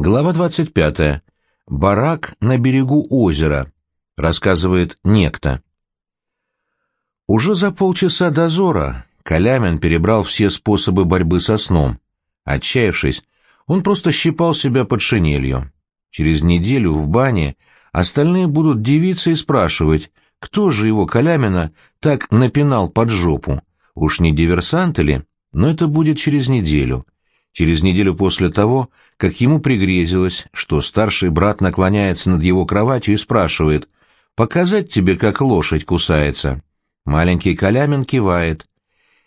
Глава 25. Барак на берегу озера. Рассказывает некто. Уже за полчаса дозора Калямин перебрал все способы борьбы со сном. Отчаявшись, он просто щипал себя под шинелью. Через неделю в бане остальные будут дивиться и спрашивать, кто же его, Калямина, так напинал под жопу. Уж не диверсант ли? Но это будет через неделю через неделю после того, как ему пригрезилось, что старший брат наклоняется над его кроватью и спрашивает «Показать тебе, как лошадь кусается?» Маленький Калямин кивает,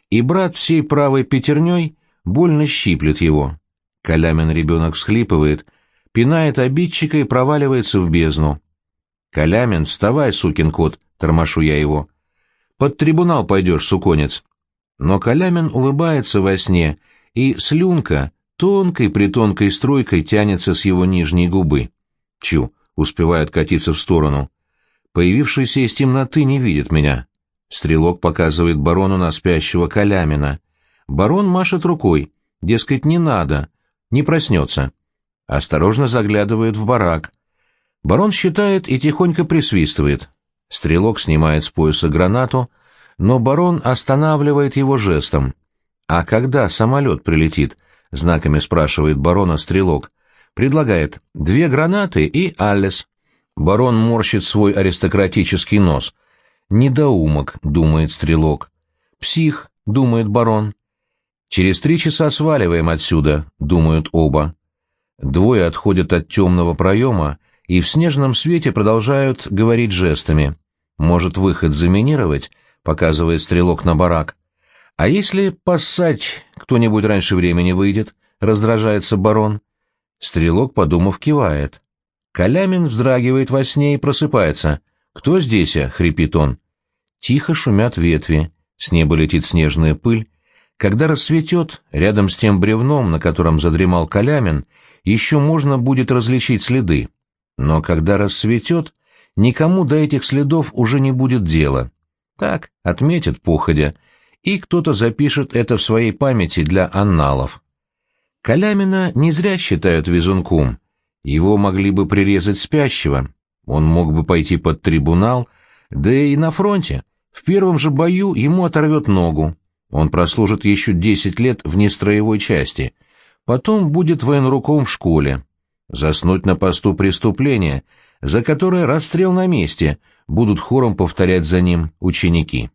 и брат всей правой пятерней больно щиплет его. Калямин ребенок всхлипывает, пинает обидчика и проваливается в бездну. «Калямин, вставай, сукин кот!» — тормошу я его. «Под трибунал пойдешь, суконец!» Но Калямин улыбается во сне — и слюнка тонкой-притонкой струйкой тянется с его нижней губы. Чу, успевает катиться в сторону. Появившийся из темноты не видит меня. Стрелок показывает барону на спящего Калямина. Барон машет рукой, дескать, не надо, не проснется. Осторожно заглядывает в барак. Барон считает и тихонько присвистывает. Стрелок снимает с пояса гранату, но барон останавливает его жестом. «А когда самолет прилетит?» — знаками спрашивает барона Стрелок. Предлагает две гранаты и Аллес. Барон морщит свой аристократический нос. «Недоумок», — думает Стрелок. «Псих», — думает барон. «Через три часа сваливаем отсюда», — думают оба. Двое отходят от темного проема и в снежном свете продолжают говорить жестами. «Может, выход заминировать?» — показывает Стрелок на барак. «А если поссать кто-нибудь раньше времени выйдет?» — раздражается барон. Стрелок, подумав, кивает. Калямин вздрагивает во сне и просыпается. «Кто здесь?» — хрипит он. Тихо шумят ветви, с неба летит снежная пыль. Когда рассветет, рядом с тем бревном, на котором задремал Калямин, еще можно будет различить следы. Но когда рассветет, никому до этих следов уже не будет дела. Так, отметят походя — и кто-то запишет это в своей памяти для анналов. Калямина не зря считают везунком. Его могли бы прирезать спящего. Он мог бы пойти под трибунал, да и на фронте. В первом же бою ему оторвет ногу. Он прослужит еще десять лет в нестроевой части. Потом будет военруком в школе. Заснуть на посту преступления, за которое расстрел на месте, будут хором повторять за ним ученики.